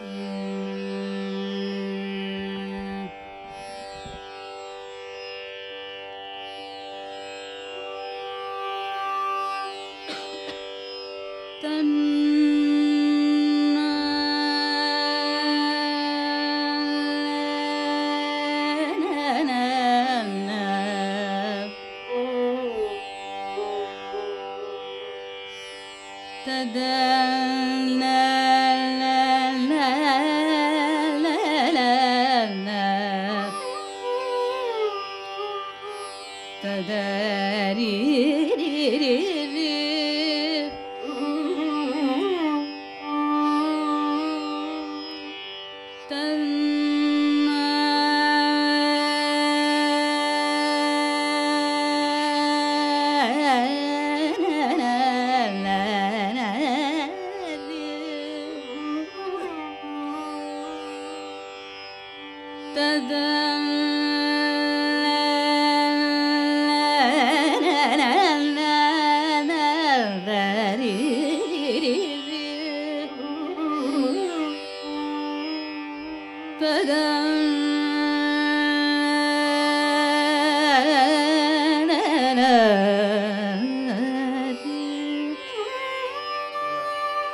Música é.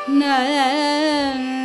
na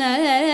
ನನ್ನ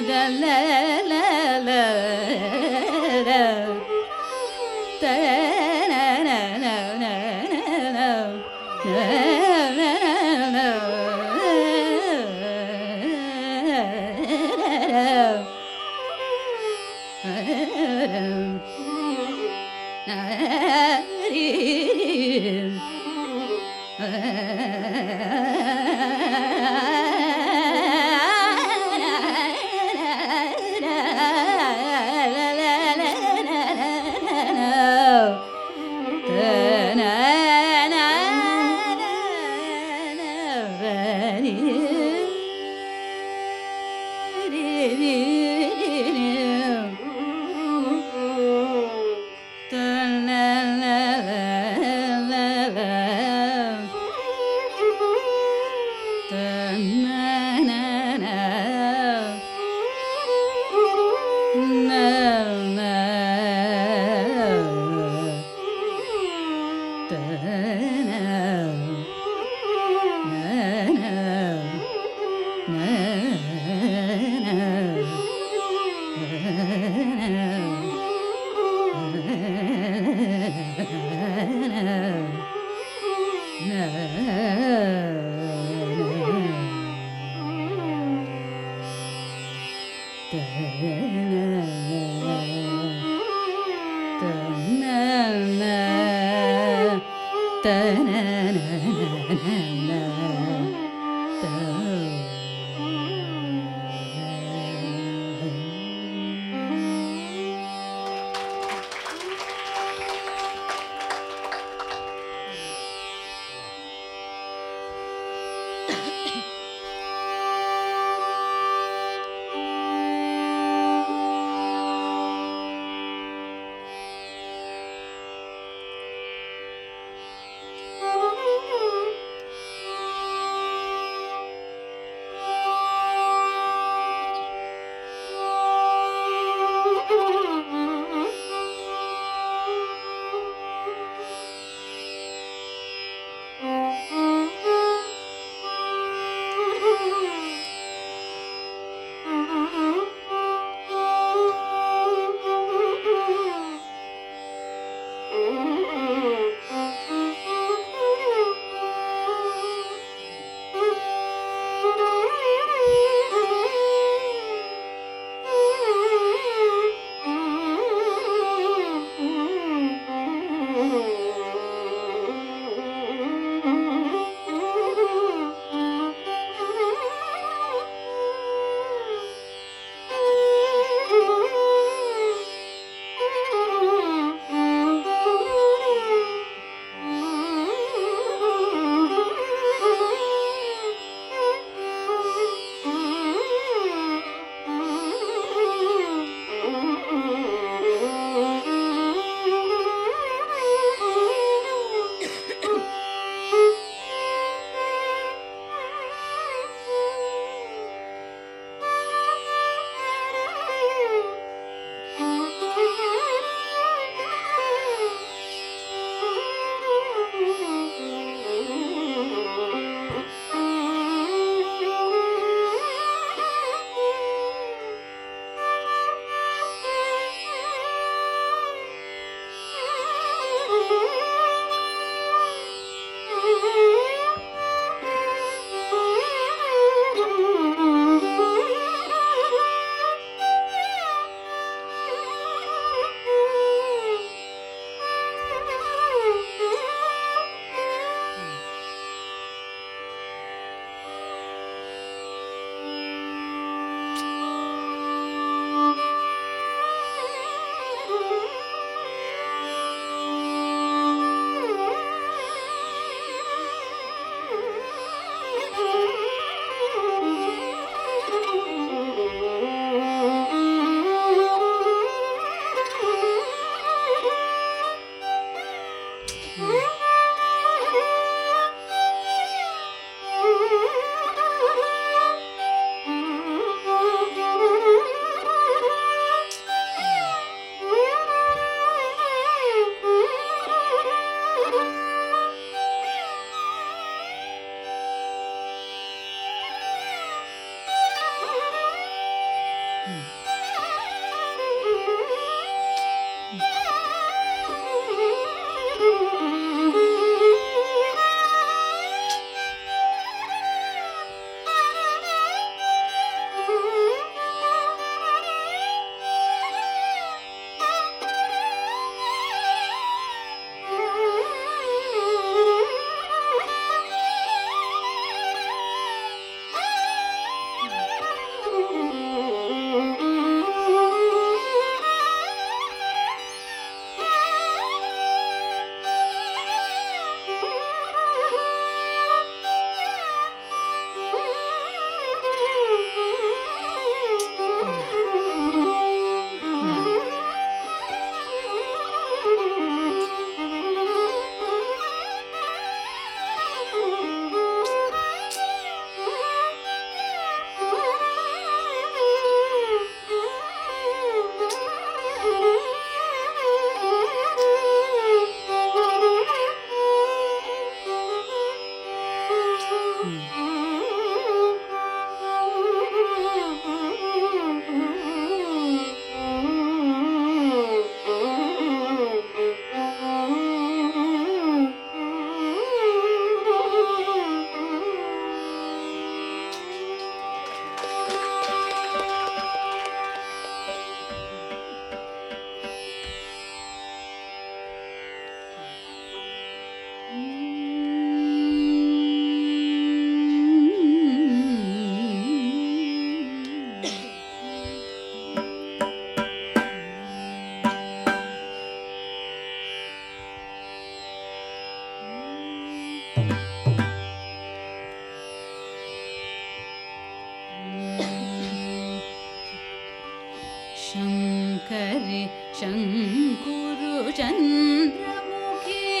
لا لا لا لا ङ्कुरु चन्द्रमुखी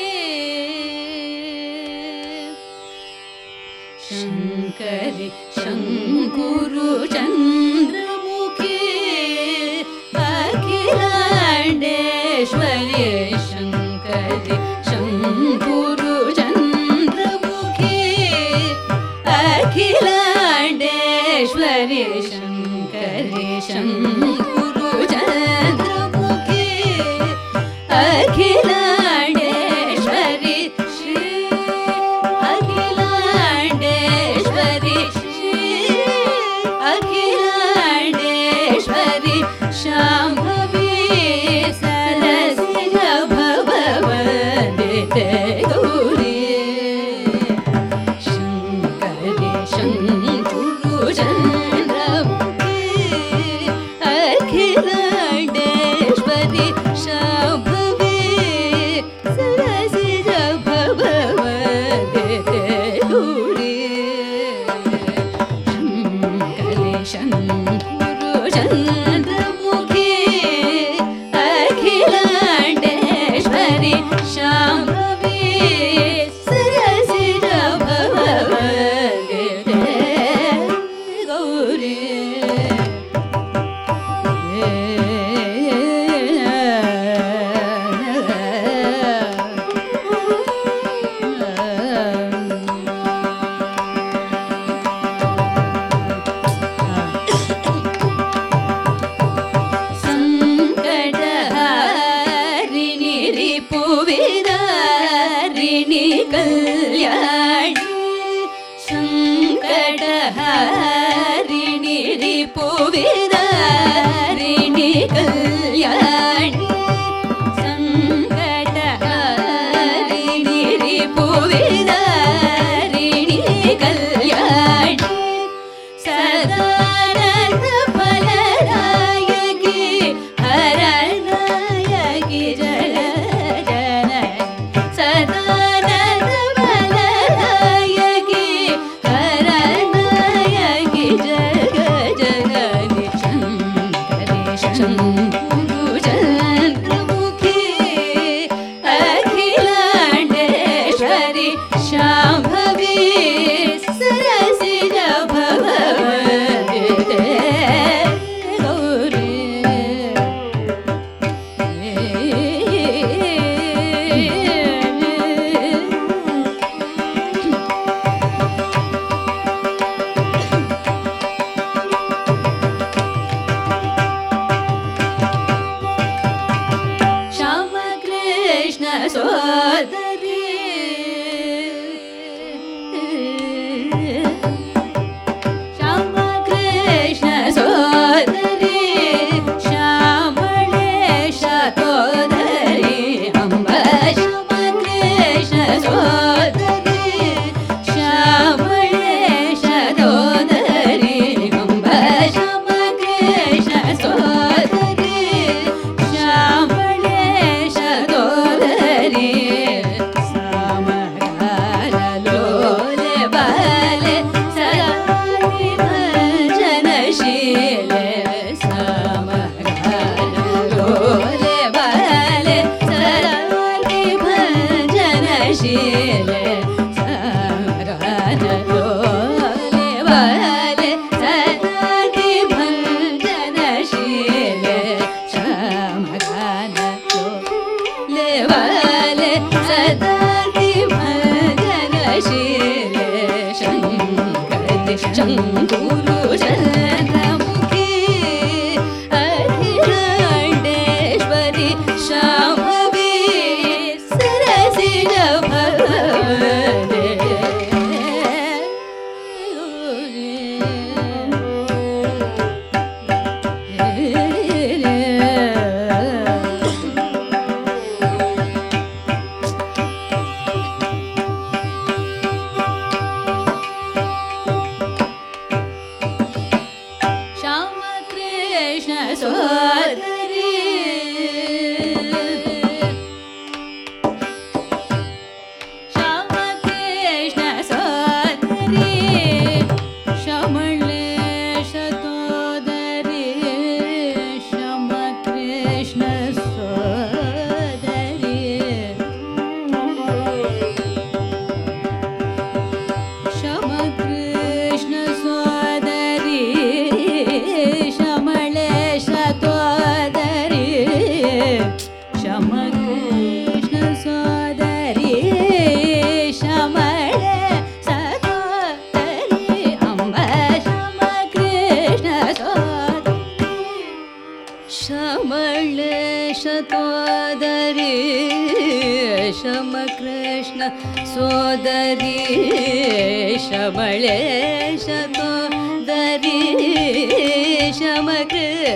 शङ्करि शङ्कुरुचन्द्रमुखे अखिलेश्वरी शङ्करि शङ्कुरुचन्द्रमुखे अखिलेश्वरि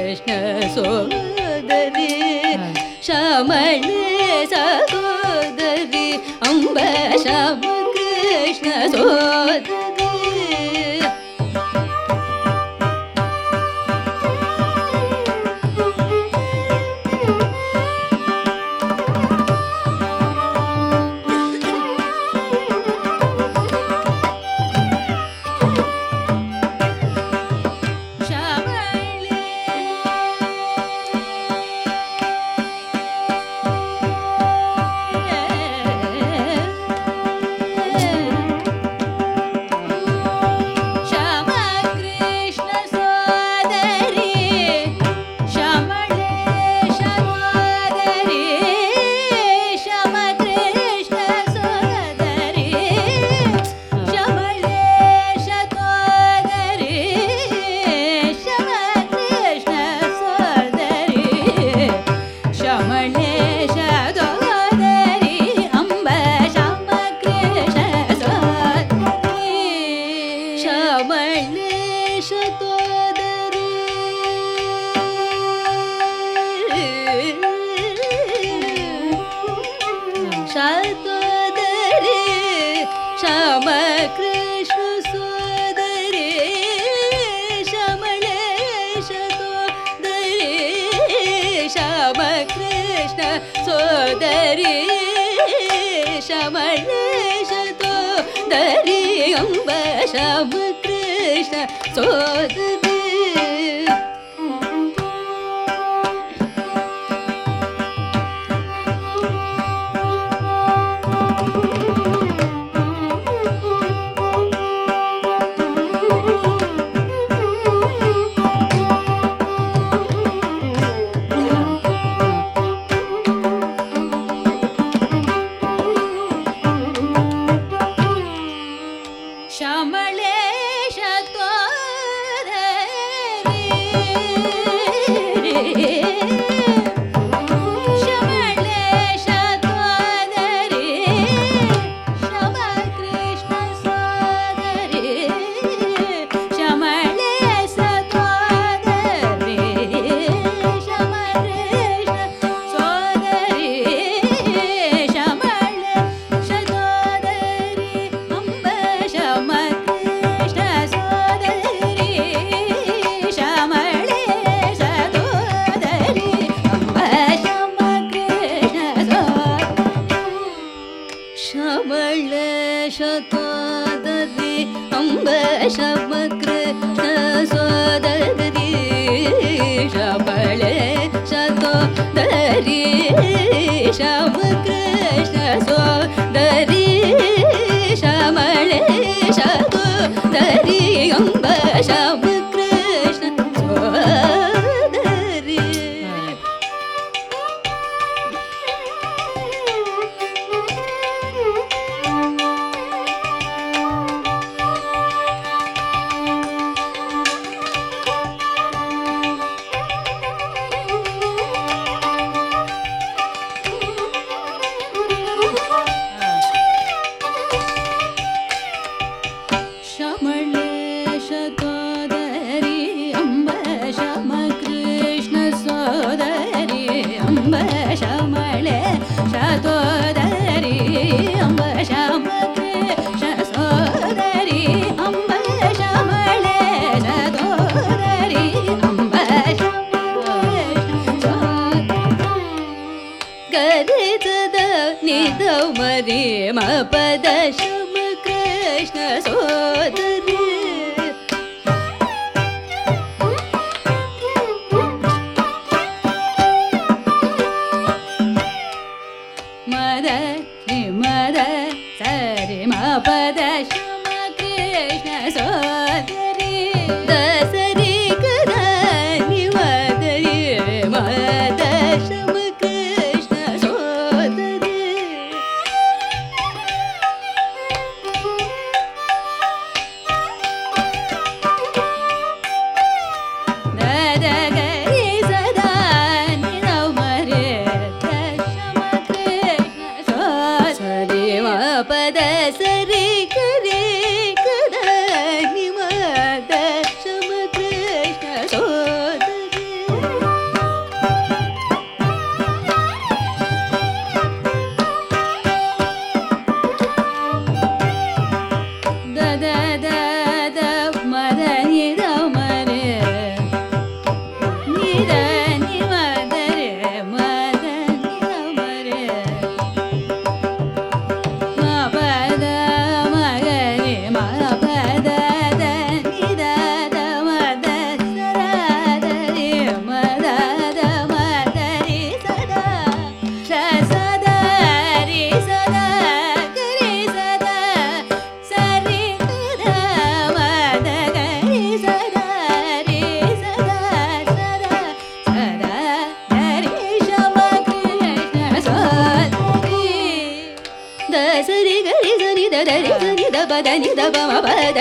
कृष्ण सोगदि शमले सोगी अम्ब श कृष्ण सो 走。ಶಬಳ ಶತಾದಿ ಅಂಬ ಶಮಕೃಷ್ಣ ಸೋದರಿ ಶಬಳ ಶತೋದರಿ ಶಮಕೃಷ್ಣ ಸೋದರಿ ಶಮಳೆ ಶತೋದರಿ ಅಂಬ ಶಮ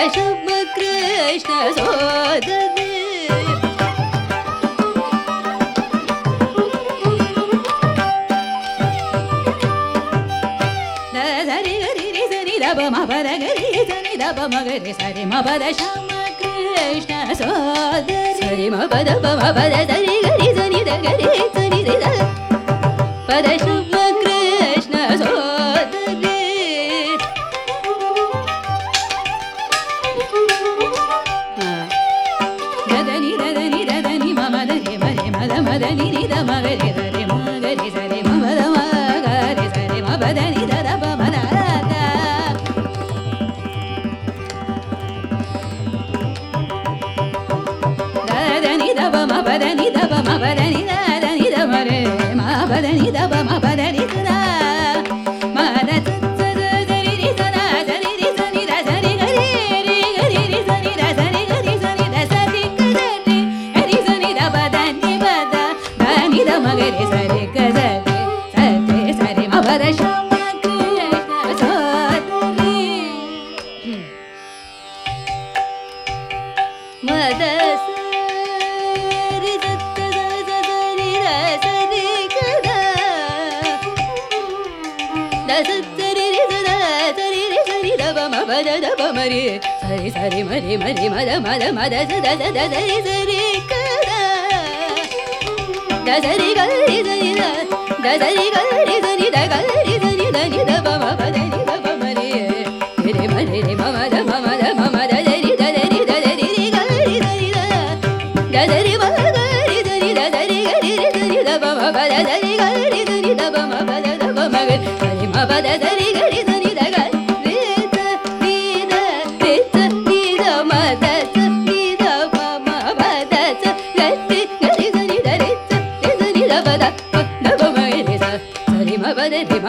कृष्णी पर शम्भ कृष्णीरे रे मरे मद मद मद स द द द रे स रे क द द स रे ग रे स नि द द स रे ग रे स नि द ग रे स नि द नि द प म प द नि द प म रे रे मरे रे म म द म म द म म द रे रि द रे रि द रे रि रे ग रे स नि द द स रे ब ग रे स नि द द रे ग रे रे स नि द प म प द द रे ग रे स नि द प म प द द प म ग रे म प द स रे ग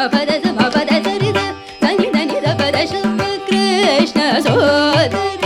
Krishna कृष्ण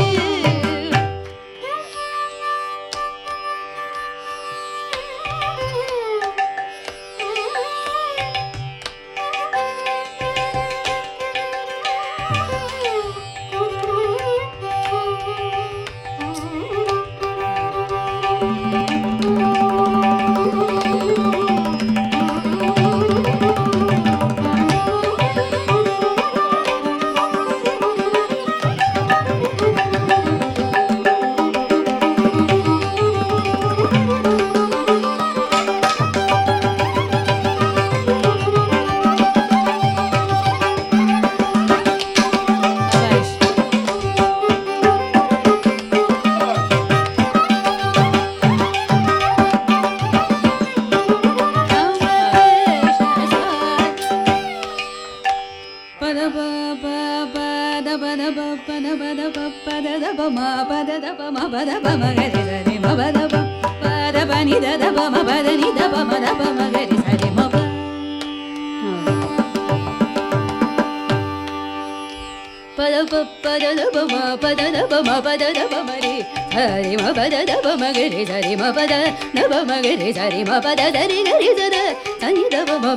ಮ ಗರಿ ಸರಿ ಮ ಪದ ನ ಬ ಮ ಗರಿ ಸರಿ ಮ ಪದ ಸರಿ ಗರಿ ಸದ ಸನಿ ದ ಮ ಪ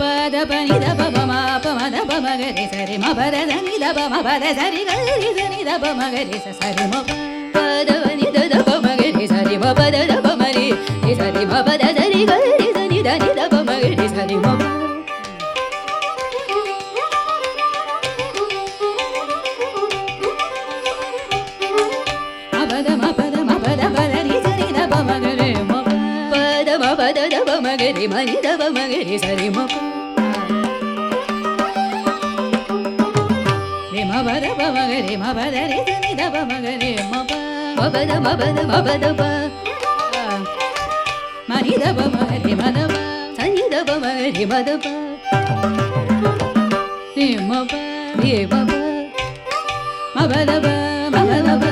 ಪದ ಪನಿ ದ ಪ ಮ ಪ ಮ ದ ಪ ಮ ಗರಿ ಸರಿ ಮ ಪದ ಸನಿ ದ ಪ ಮ ಪದ ಸರಿ ಗರಿ ಸನಿ ದ ಪ ಮ ಗರಿ ಸ ಸರಿ ಮ ಪ ಪದ ಪನಿ ದ ದ ಪ ಮ ಗರಿ ಸರಿ ಮ ಪದ ದ ಪ ಮ ರಿ ಸರಿ ಮ ಪದ ಸರಿ ಗರಿ ಸನಿ ದ ನಿ ದ ಪ ಮ ಗರಿ ಸರಿ ಮ ಪ மகரி மந்தவ மகரி சரிம மபரப மகரி மபதரி தனிதப மகரி மபத மபத மபதப மனிதப மகரி மதப சனிதப மகரி மதப மப மபதப மபதப